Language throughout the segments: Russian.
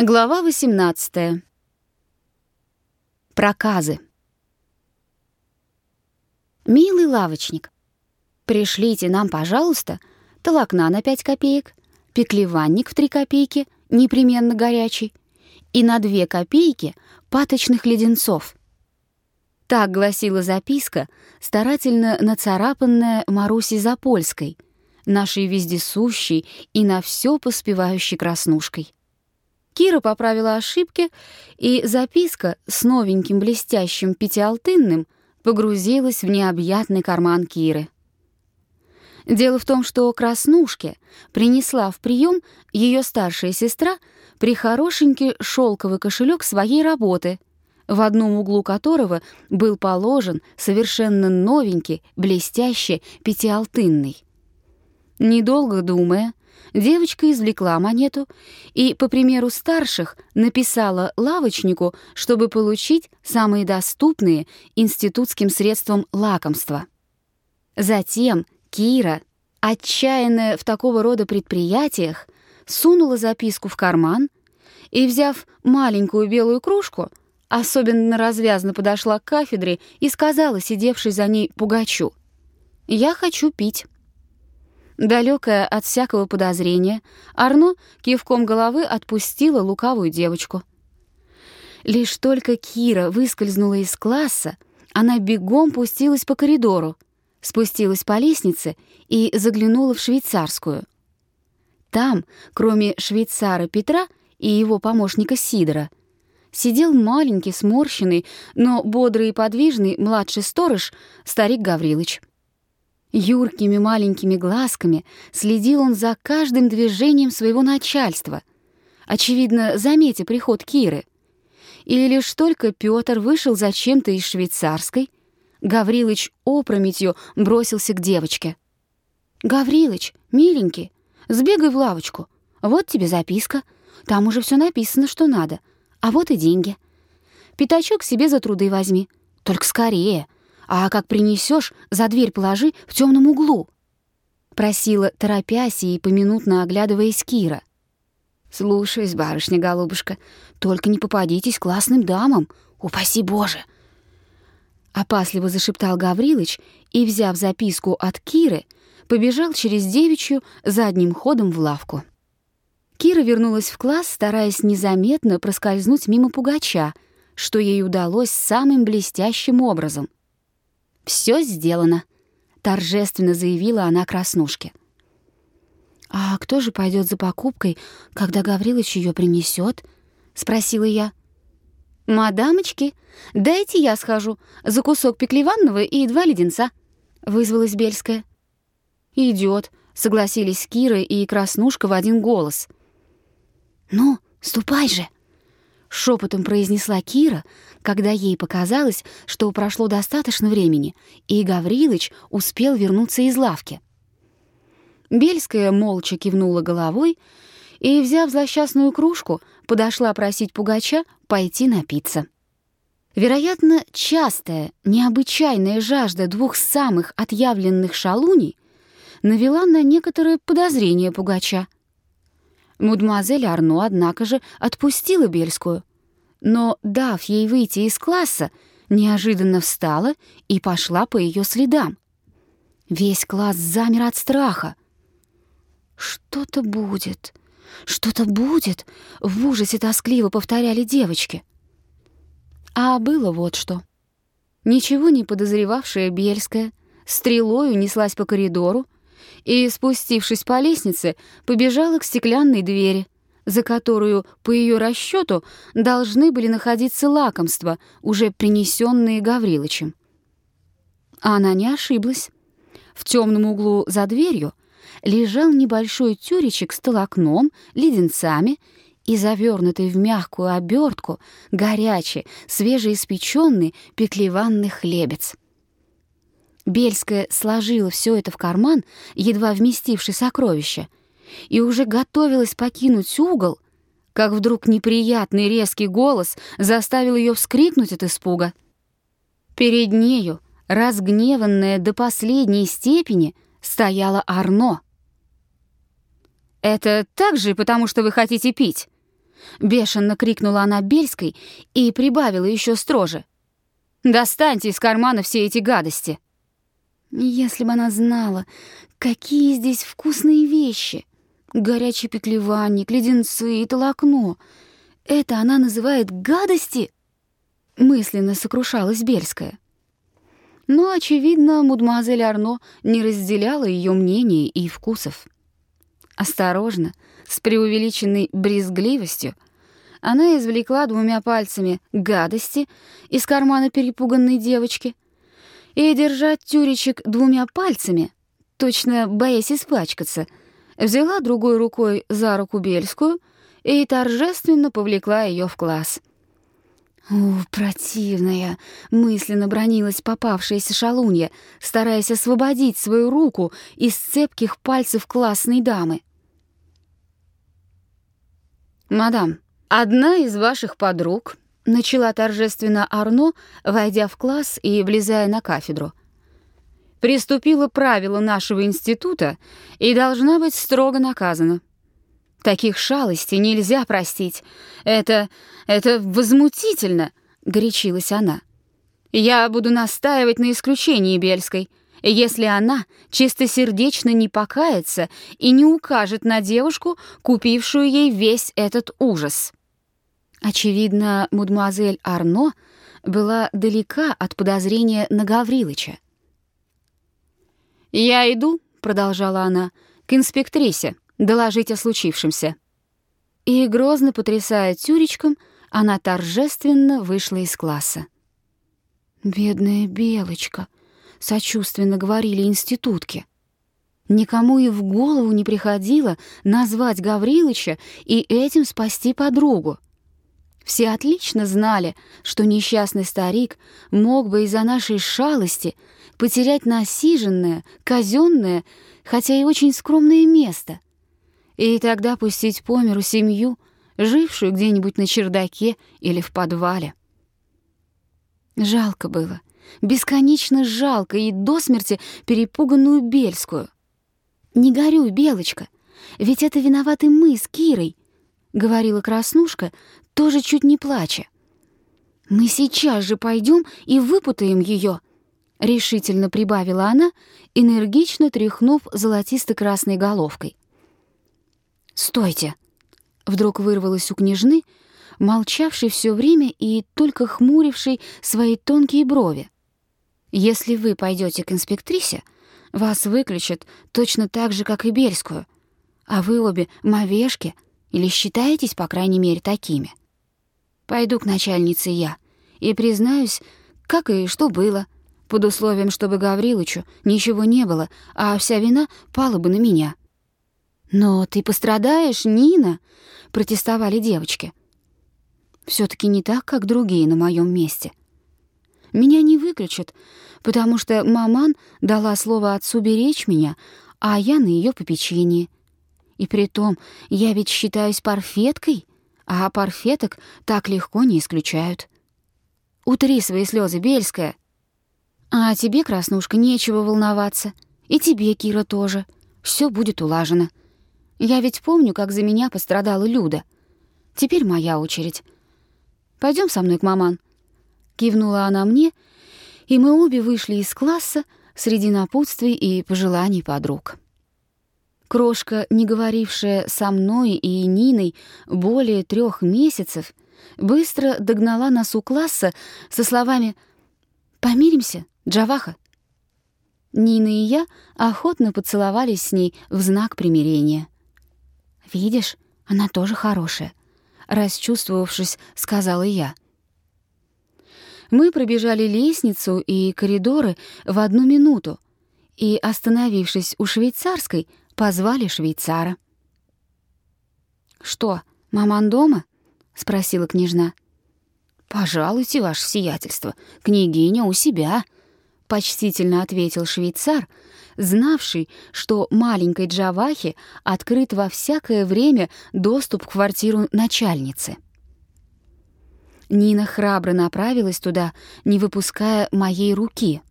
Глава 18. Проказы. Милый лавочник, пришлите нам, пожалуйста, толокна на 5 копеек, пеклеванник в 3 копейки, непременно горячий, и на 2 копейки паточных леденцов. Так гласила записка, старательно нацарапанная Марусей Запольской, нашей вездесущей и на все поспевающей краснушкой. Кира поправила ошибки, и записка с новеньким блестящим пятиалтынным погрузилась в необъятный карман Киры. Дело в том, что Краснушке принесла в прием ее старшая сестра прихорошенький шелковый кошелек своей работы, в одном углу которого был положен совершенно новенький, блестящий пятиалтынный. Недолго думая, Девочка извлекла монету и, по примеру старших, написала лавочнику, чтобы получить самые доступные институтским средством лакомства. Затем Кира, отчаянная в такого рода предприятиях, сунула записку в карман и, взяв маленькую белую кружку, особенно развязно подошла к кафедре и сказала сидевшей за ней Пугачу, «Я хочу пить». Далекая от всякого подозрения, Арно кивком головы отпустила лукавую девочку. Лишь только Кира выскользнула из класса, она бегом пустилась по коридору, спустилась по лестнице и заглянула в швейцарскую. Там, кроме швейцара Петра и его помощника Сидора, сидел маленький, сморщенный, но бодрый и подвижный младший сторож, старик Гаврилыч. Юркими маленькими глазками следил он за каждым движением своего начальства, очевидно, заметя приход Киры. И лишь только Пётр вышел зачем-то из швейцарской, Гаврилыч опрометью бросился к девочке. «Гаврилыч, миленький, сбегай в лавочку. Вот тебе записка. Там уже все написано, что надо. А вот и деньги. Пятачок себе за труды возьми. Только скорее, а как принесешь, за дверь положи в темном углу», — просила, торопясь и поминутно оглядываясь Кира. «Слушаюсь, барышня-голубушка, только не попадитесь классным дамам, упаси Боже!» Опасливо зашептал Гаврилыч и, взяв записку от Киры, побежал через девичью задним ходом в лавку. Кира вернулась в класс, стараясь незаметно проскользнуть мимо пугача, что ей удалось самым блестящим образом. Все сделано», — торжественно заявила она Краснушке. «А кто же пойдет за покупкой, когда Гаврилыч ее принесет? спросила я. «Мадамочки, дайте я схожу за кусок пеклеванного и два леденца», — вызвалась Бельская. Идет, согласились Кира и Краснушка в один голос. «Ну, ступай же!» — шепотом произнесла Кира, когда ей показалось, что прошло достаточно времени, и Гаврилыч успел вернуться из лавки. Бельская молча кивнула головой и, взяв злосчастную кружку, подошла просить Пугача пойти напиться. Вероятно, частая, необычайная жажда двух самых отъявленных шалуней навела на некоторое подозрение Пугача. Мадемуазель Арно, однако же, отпустила Бельскую, но, дав ей выйти из класса, неожиданно встала и пошла по ее следам. Весь класс замер от страха. «Что-то будет, что-то будет», — в ужасе тоскливо повторяли девочки. А было вот что. Ничего не подозревавшая Бельская стрелой унеслась по коридору и, спустившись по лестнице, побежала к стеклянной двери — за которую, по ее расчету, должны были находиться лакомства, уже принесенные Гаврилычем. А она не ошиблась. В темном углу за дверью лежал небольшой тюречек с толокном, леденцами и завернутый в мягкую обертку горячий, свежеиспеченный петлеванный хлебец. Бельская сложила все это в карман, едва вместивший сокровище — и уже готовилась покинуть угол, как вдруг неприятный резкий голос заставил ее вскрикнуть от испуга. Перед нею, разгневанная до последней степени, стояла Арно. «Это так же, потому что вы хотите пить? Бешено крикнула она Бельской и прибавила еще строже. «Достаньте из кармана все эти гадости!» Если бы она знала, какие здесь вкусные вещи. Горячий пеклеванник, леденцы и толокно. Это она называет гадости? Мысленно сокрушалась Бельская. Но, очевидно, мадемуазель Арно не разделяла ее мнений и вкусов. Осторожно, с преувеличенной брезгливостью, она извлекла двумя пальцами гадости из кармана перепуганной девочки и, держать тюречек двумя пальцами, точно боясь испачкаться, взяла другой рукой за руку Бельскую и торжественно повлекла ее в класс. «О, противная!» — мысленно бронилась попавшаяся шалунья, стараясь освободить свою руку из цепких пальцев классной дамы. «Мадам, одна из ваших подруг», — начала торжественно Арно, войдя в класс и влезая на кафедру, «приступила правила нашего института и должна быть строго наказана. Таких шалостей нельзя простить. Это... это возмутительно!» — горячилась она. «Я буду настаивать на исключении Бельской, если она чистосердечно не покается и не укажет на девушку, купившую ей весь этот ужас». Очевидно, мадемуазель Арно была далека от подозрения на Гаврилыча. «Я иду», — продолжала она, — «к инспектрисе» доложить о случившемся». И, грозно потрясая тюречком, она торжественно вышла из класса. «Бедная Белочка», — сочувственно говорили институтки. Никому и в голову не приходило назвать Гаврилыча и этим спасти подругу. Все отлично знали, что несчастный старик мог бы из-за нашей шалости потерять насиженное, казенное, хотя и очень скромное место — и тогда пустить по миру семью, жившую где-нибудь на чердаке или в подвале. Жалко было, бесконечно жалко и до смерти перепуганную Бельскую. «Не горюй, Белочка, ведь это виноваты мы с Кирой», — говорила Краснушка, тоже чуть не плача. «Мы сейчас же пойдем и выпутаем ее», — решительно прибавила она, энергично тряхнув золотисто-красной головкой. «Стойте!» — вдруг вырвалось у княжны, молчавшей все время и только хмурившей свои тонкие брови. «Если вы пойдете к инспектрисе, вас выключат точно так же, как и Бельскую, а вы обе мовешки или считаетесь, по крайней мере, такими. Пойду к начальнице я и признаюсь, как и что было, под условием, чтобы Гаврилычу ничего не было, а вся вина пала бы на меня». «Но ты пострадаешь, Нина!» — протестовали девочки. все таки не так, как другие на моем месте. Меня не выключат, потому что маман дала слово отцу беречь меня, а я на ее попечении. И при том, я ведь считаюсь парфеткой, а парфеток так легко не исключают. Утри свои слезы, Бельская. А тебе, Краснушка, нечего волноваться. И тебе, Кира, тоже. Все будет улажено. Я ведь помню, как за меня пострадала Люда. Теперь моя очередь. Пойдем со мной к маман». Кивнула она мне, и мы обе вышли из класса среди напутствий и пожеланий подруг. Крошка, не говорившая со мной и Ниной более трех месяцев, быстро догнала нас у класса со словами «Помиримся, Джаваха». Нина и я охотно поцеловались с ней в знак примирения. «Видишь, она тоже хорошая», — расчувствовавшись, сказала я. Мы пробежали лестницу и коридоры в одну минуту и, остановившись у швейцарской, позвали швейцара. «Что, маман дома?» — спросила княжна. «Пожалуйте, ваше сиятельство, княгиня у себя», — почтительно ответил швейцар, знавший, что маленькой Джавахе открыт во всякое время доступ в квартиру начальницы. Нина храбро направилась туда, не выпуская моей руки.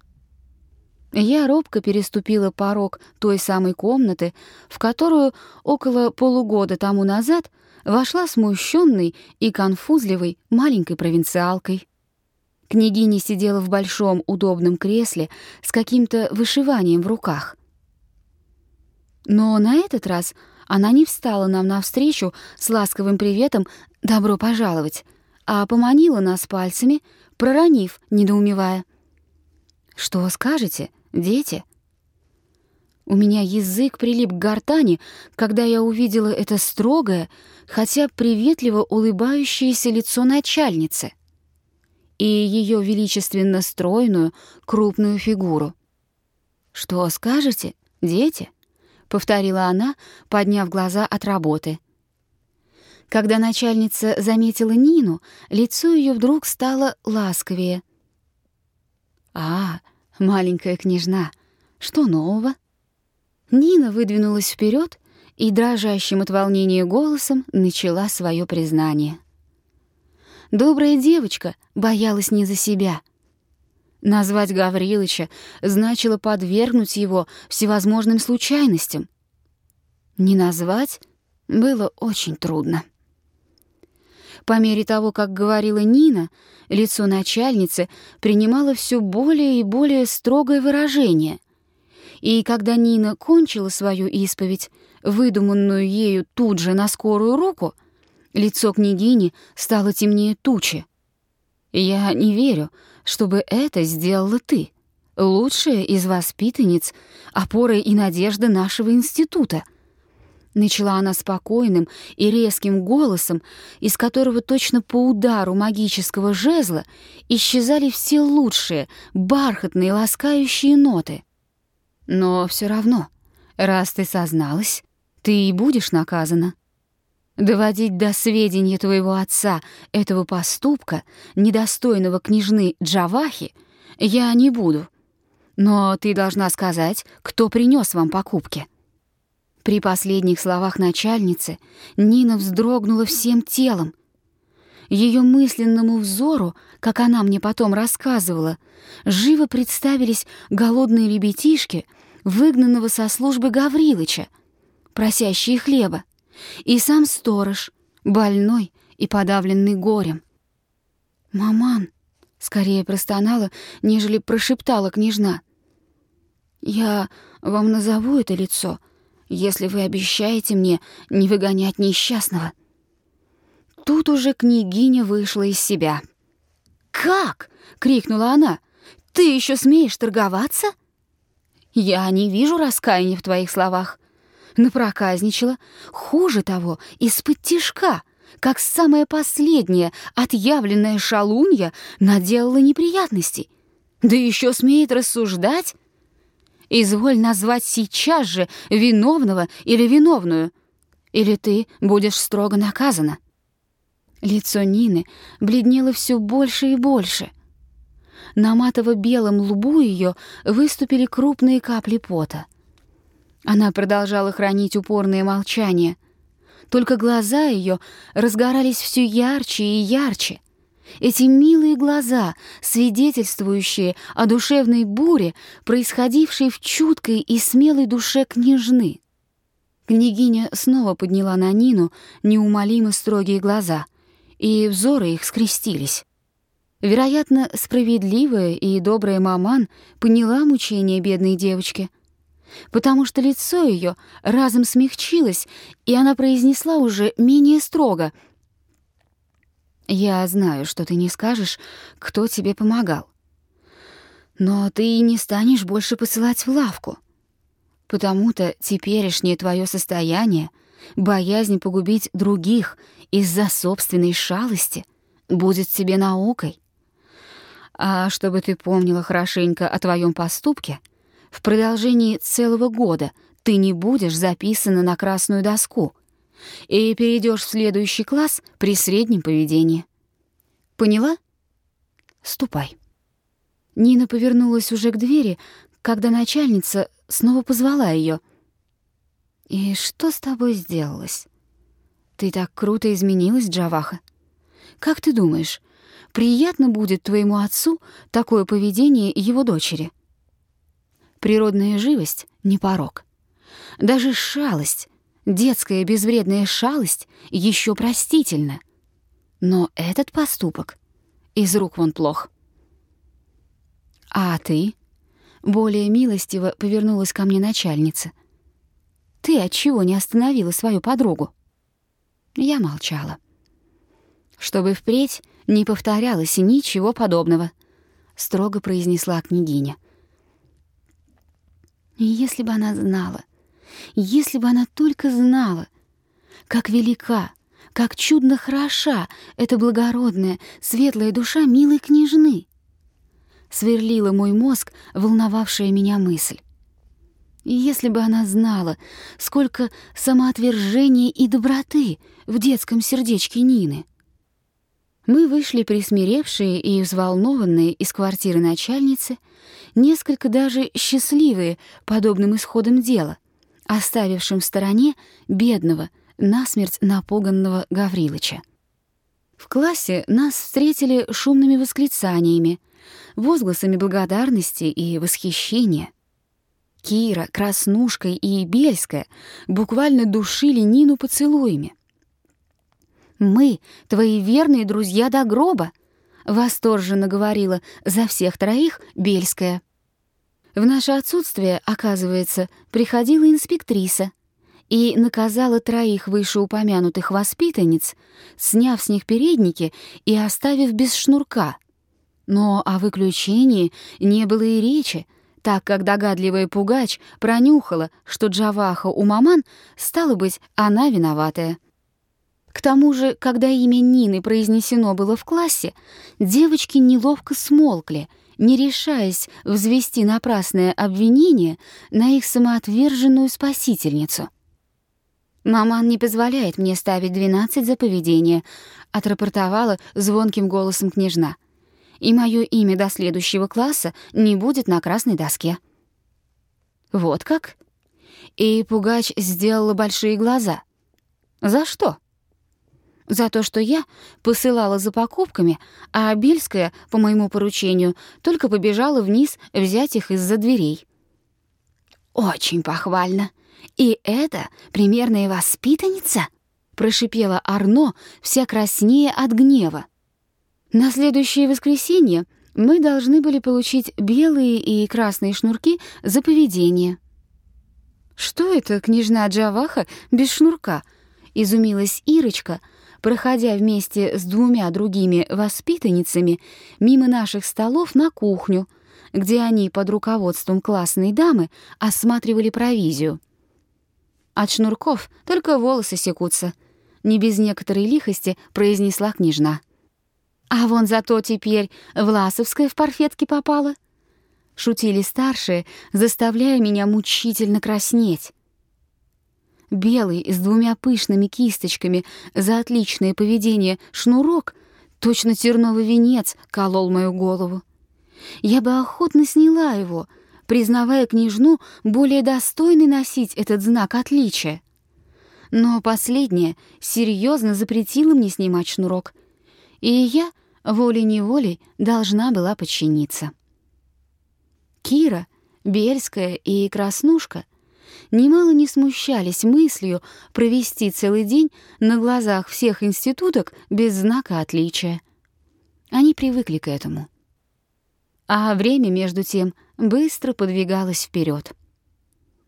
Я робко переступила порог той самой комнаты, в которую около полугода тому назад вошла смущенной и конфузливой маленькой провинциалкой. Княгиня сидела в большом удобном кресле с каким-то вышиванием в руках. Но на этот раз она не встала нам навстречу с ласковым приветом «добро пожаловать», а поманила нас пальцами, проронив, недоумевая. «Что скажете, дети?» У меня язык прилип к гортани, когда я увидела это строгое, хотя приветливо улыбающееся лицо начальницы и ее величественно стройную, крупную фигуру. «Что скажете, дети?» — повторила она, подняв глаза от работы. Когда начальница заметила Нину, лицо ее вдруг стало ласковее. «А, маленькая княжна, что нового?» Нина выдвинулась вперед и дрожащим от волнения голосом начала свое признание. Добрая девочка боялась не за себя. Назвать Гаврилыча значило подвергнуть его всевозможным случайностям. Не назвать было очень трудно. По мере того, как говорила Нина, лицо начальницы принимало все более и более строгое выражение — и когда Нина кончила свою исповедь, выдуманную ею тут же на скорую руку, лицо княгини стало темнее тучи. «Я не верю, чтобы это сделала ты, лучшая из воспитанниц, опора и надежда нашего института», Начала она спокойным и резким голосом, из которого точно по удару магического жезла исчезали все лучшие, бархатные, ласкающие ноты. Но все равно, раз ты созналась, ты и будешь наказана. Доводить до сведения твоего отца этого поступка, недостойного княжны Джавахи, я не буду. Но ты должна сказать, кто принес вам покупки». При последних словах начальницы Нина вздрогнула всем телом. Ее мысленному взору, как она мне потом рассказывала, живо представились голодные ребятишки — выгнанного со службы Гаврилыча, просящие хлеба, и сам сторож, больной и подавленный горем. «Маман!» — скорее простонала, нежели прошептала княжна. «Я вам назову это лицо, если вы обещаете мне не выгонять несчастного». Тут уже княгиня вышла из себя. «Как?» — крикнула она. «Ты еще смеешь торговаться?» Я не вижу раскаяния в твоих словах. Напроказничала. Хуже того, из-под тишка, как самая последняя отъявленная шалунья наделала неприятностей. Да еще смеет рассуждать. Изволь назвать сейчас же виновного или виновную, или ты будешь строго наказана. Лицо Нины бледнело все больше и больше. На матово-белом лбу ее выступили крупные капли пота. Она продолжала хранить упорное молчание. Только глаза ее разгорались все ярче и ярче. Эти милые глаза, свидетельствующие о душевной буре, происходившей в чуткой и смелой душе княжны. Княгиня снова подняла на Нину неумолимо строгие глаза, и взоры их скрестились. Вероятно, справедливая и добрая маман поняла мучение бедной девочки, потому что лицо ее разом смягчилось, и она произнесла уже менее строго. «Я знаю, что ты не скажешь, кто тебе помогал. Но ты и не станешь больше посылать в лавку, потому-то теперешнее твое состояние, боязнь погубить других из-за собственной шалости, будет тебе наукой». А чтобы ты помнила хорошенько о твоем поступке, в продолжении целого года ты не будешь записана на красную доску и перейдешь в следующий класс при среднем поведении. Поняла? Ступай. Нина повернулась уже к двери, когда начальница снова позвала ее. «И что с тобой сделалось? Ты так круто изменилась, Джаваха. Как ты думаешь, приятно будет твоему отцу такое поведение его дочери. Природная живость — не порог. Даже шалость детская безвредная шалость еще простительна. Но этот поступок из рук вон плох. «А ты?» — более милостиво повернулась ко мне начальница. «Ты отчего не остановила свою подругу?» Я молчала. «Чтобы впредь не повторялось ничего подобного», — строго произнесла княгиня. «Если бы она знала, если бы она только знала, как велика, как чудно хороша эта благородная, светлая душа милой княжны!» Сверлила мой мозг волновавшая меня мысль. Если бы она знала, сколько самоотвержения и доброты в детском сердечке Нины. Мы вышли присмиревшие и взволнованные из квартиры начальницы, несколько даже счастливые подобным исходом дела, оставившим в стороне бедного, насмерть напуганного Гаврилыча. В классе нас встретили шумными восклицаниями, возгласами благодарности и восхищения. Кира, Краснушка и Бельская буквально душили Нину поцелуями. «Мы — твои верные друзья до гроба», — восторженно говорила за всех троих Бельская. В наше отсутствие, оказывается, приходила инспектриса и наказала троих вышеупомянутых воспитанниц, сняв с них передники и оставив без шнурка. Но о выключении не было и речи, так как догадливая пугач пронюхала, что Джаваха у маман, стало быть, она виноватая. К тому же, когда имя Нины произнесено было в классе, девочки неловко смолкли — не решаясь взвести напрасное обвинение на их самоотверженную спасительницу. «Маман не позволяет мне ставить двенадцать за поведение», — отрапортовала звонким голосом княжна. «И мое имя до следующего класса не будет на красной доске». «Вот как?» И Пугач сделала большие глаза. «За что?» За то, что я посылала за покупками, а Бельская, по моему поручению, только побежала вниз взять их из-за дверей. «Очень похвально. И это примерная воспитанница?» — прошипела Арно, вся краснее от гнева. На следующее воскресенье мы должны были получить белые и красные шнурки за поведение. «Что это, княжна Джаваха, без шнурка?» — изумилась Ирочка — проходя вместе с двумя другими воспитанницами мимо наших столов на кухню, где они под руководством классной дамы осматривали провизию. От шнурков только волосы секутся, не без некоторой лихости произнесла княжна. А вон зато теперь Власовская в парфетке попала. Шутили старшие, заставляя меня мучительно краснеть белый с двумя пышными кисточками за отличное поведение шнурок, точно терновый венец, колол мою голову. Я бы охотно сняла его, признавая княжну более достойной носить этот знак отличия. Но последняя серьезно запретила мне снимать шнурок, и я волей-неволей должна была подчиниться. Кира, Бельская и Краснушка — немало не смущались мыслью провести целый день на глазах всех институток без знака отличия. Они привыкли к этому. А время, между тем, быстро подвигалось вперед.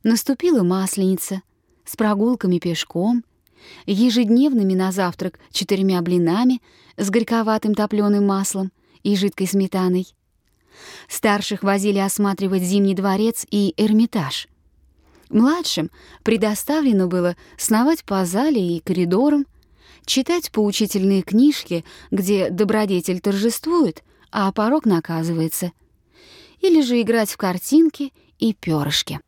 Наступила масленица с прогулками пешком, ежедневными на завтрак четырьмя блинами с горьковатым топлёным маслом и жидкой сметаной. Старших возили осматривать Зимний дворец и Эрмитаж — Младшим предоставлено было сновать по зале и коридорам, читать поучительные книжки, где добродетель торжествует, а порог наказывается, или же играть в картинки и перышки.